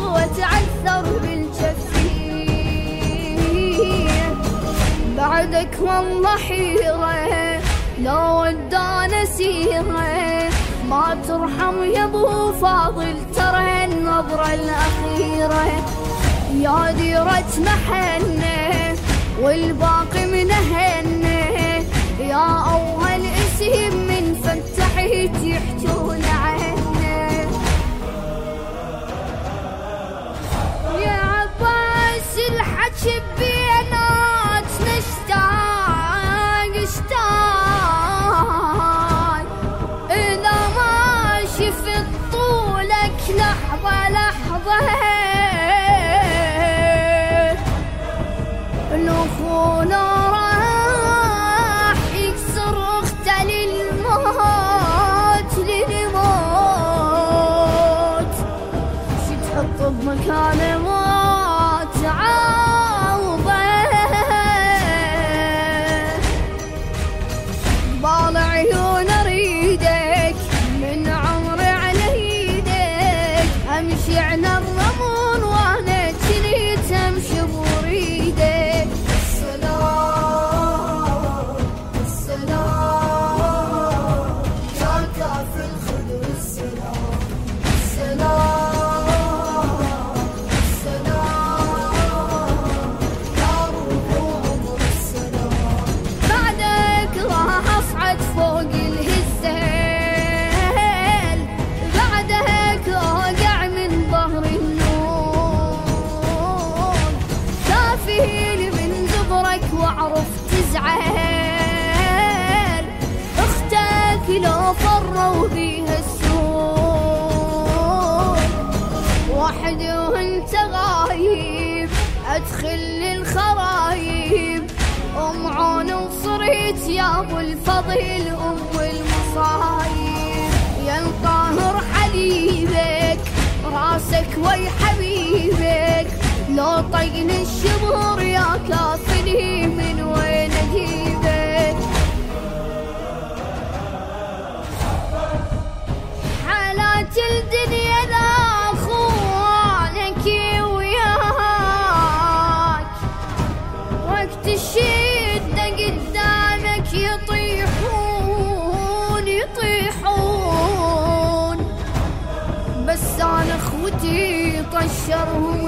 وأتعثر بعدك والله حيرة لو ودانا سيرة ما ترحم يا أبو فاضل ترى النظرة الأخيرة. يا ديرة محنة والباقي منهنة يا أول اسم فتحت يحجون عنه يا عباس الحكي بينات نشتاق اشتاق. إذا ما شفت طولك لحظة لحظة. الأخونا إيدك امشي على لو فروا بيها السور وحد وانت غايب أدخل للخرايب. أم عون وصريت يا أبو الفضل أم المصايب. يا القاهر حليبك راسك وي حبيبك. لو طين الشبور يا كافني ودي طشره